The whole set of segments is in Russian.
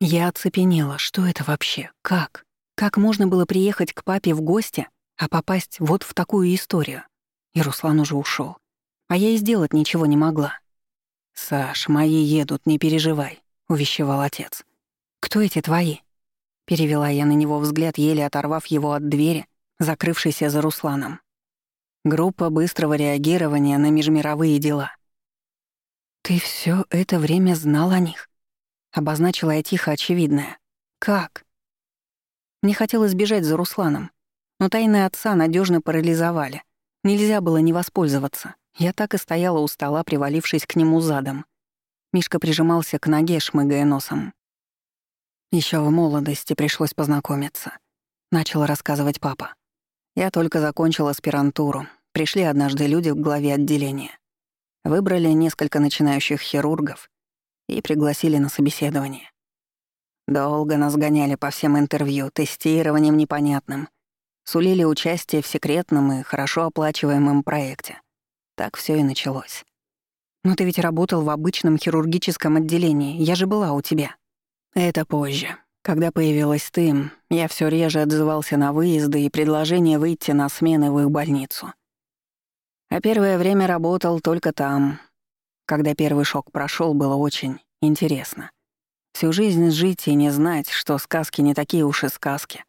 Я оцепенела. Что это вообще? Как? Как можно было приехать к папе в гости, а попасть вот в такую историю? И Руслан уже ушел, А я и сделать ничего не могла. «Саш, мои едут, не переживай», — увещевал отец. «Кто эти твои?» Перевела я на него взгляд, еле оторвав его от двери, закрывшейся за Русланом. Группа быстрого реагирования на межмировые дела. «Ты все это время знал о них?» Обозначила я тихо очевидное. «Как?» Мне хотелось бежать за Русланом, но тайны отца надежно парализовали. Нельзя было не воспользоваться. Я так и стояла у стола, привалившись к нему задом. Мишка прижимался к ноге, шмыгая носом. Еще в молодости пришлось познакомиться. Начал рассказывать папа. Я только закончила аспирантуру. Пришли однажды люди в главе отделения. Выбрали несколько начинающих хирургов и пригласили на собеседование. Долго нас гоняли по всем интервью, тестированием непонятным. Сулили участие в секретном и хорошо оплачиваемом проекте. Так все и началось. «Но ты ведь работал в обычном хирургическом отделении, я же была у тебя». «Это позже. Когда появилась ты, я все реже отзывался на выезды и предложение выйти на смены в их больницу. А первое время работал только там. Когда первый шок прошел, было очень интересно. Всю жизнь жить и не знать, что сказки не такие уж и сказки.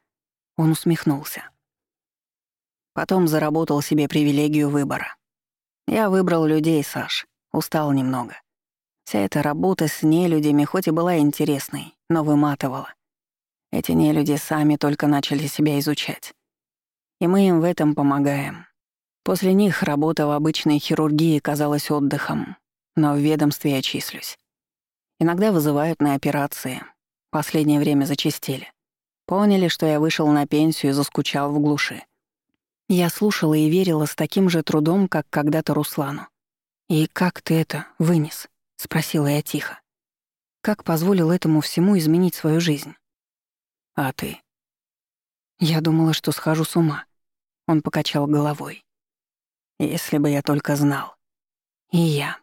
Он усмехнулся. Потом заработал себе привилегию выбора. Я выбрал людей, Саш. Устал немного. Вся эта работа с нелюдями хоть и была интересной, но выматывала. Эти нелюди сами только начали себя изучать. И мы им в этом помогаем. После них работа в обычной хирургии казалась отдыхом, но в ведомстве я числюсь. Иногда вызывают на операции. Последнее время зачистили. Поняли, что я вышел на пенсию и заскучал в глуши. Я слушала и верила с таким же трудом, как когда-то Руслану. «И как ты это вынес?» — спросила я тихо. «Как позволил этому всему изменить свою жизнь?» А ты? Я думала, что схожу с ума. Он покачал головой. Если бы я только знал. И я.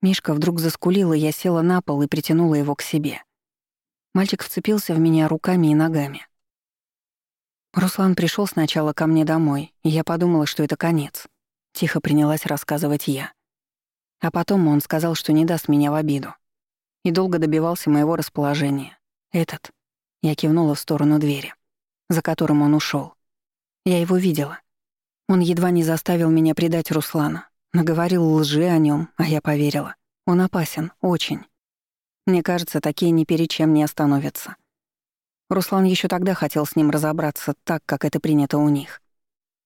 Мишка вдруг заскулил, и я села на пол и притянула его к себе. Мальчик вцепился в меня руками и ногами. Руслан пришел сначала ко мне домой, и я подумала, что это конец. Тихо принялась рассказывать я. А потом он сказал, что не даст меня в обиду. И долго добивался моего расположения. Этот я кивнула в сторону двери, за которым он ушел. Я его видела. Он едва не заставил меня предать Руслана. Наговорил лжи о нем, а я поверила. Он опасен, очень. Мне кажется, такие ни перед чем не остановятся. Руслан еще тогда хотел с ним разобраться так, как это принято у них.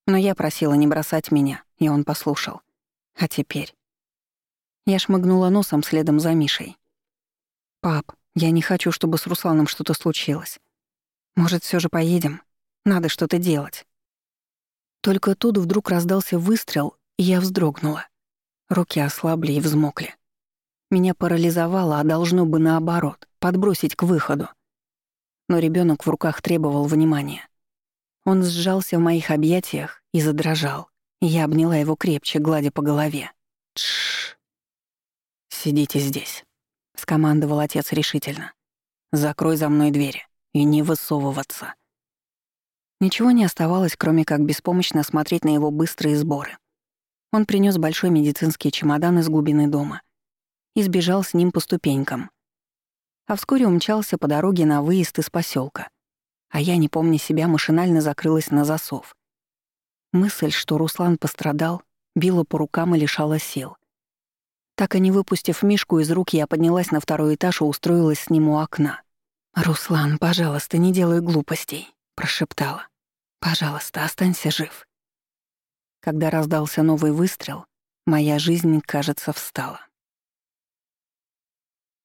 Но я просила не бросать меня, и он послушал. А теперь... Я шмыгнула носом следом за Мишей. «Пап, я не хочу, чтобы с Русланом что-то случилось. Может, все же поедем? Надо что-то делать. Только тут вдруг раздался выстрел, я вздрогнула. Руки ослабли и взмокли. Меня парализовало, а должно бы наоборот, подбросить к выходу. Но ребенок в руках требовал внимания. Он сжался в моих объятиях и задрожал. Я обняла его крепче, гладя по голове. Тш. Сидите здесь. — скомандовал отец решительно. «Закрой за мной двери и не высовываться». Ничего не оставалось, кроме как беспомощно смотреть на его быстрые сборы. Он принес большой медицинский чемодан из глубины дома и сбежал с ним по ступенькам. А вскоре умчался по дороге на выезд из поселка. А я, не помня себя, машинально закрылась на засов. Мысль, что Руслан пострадал, била по рукам и лишала сил. Так и не выпустив Мишку из рук, я поднялась на второй этаж и устроилась с ним у окна. «Руслан, пожалуйста, не делай глупостей», — прошептала. «Пожалуйста, останься жив». Когда раздался новый выстрел, моя жизнь, кажется, встала.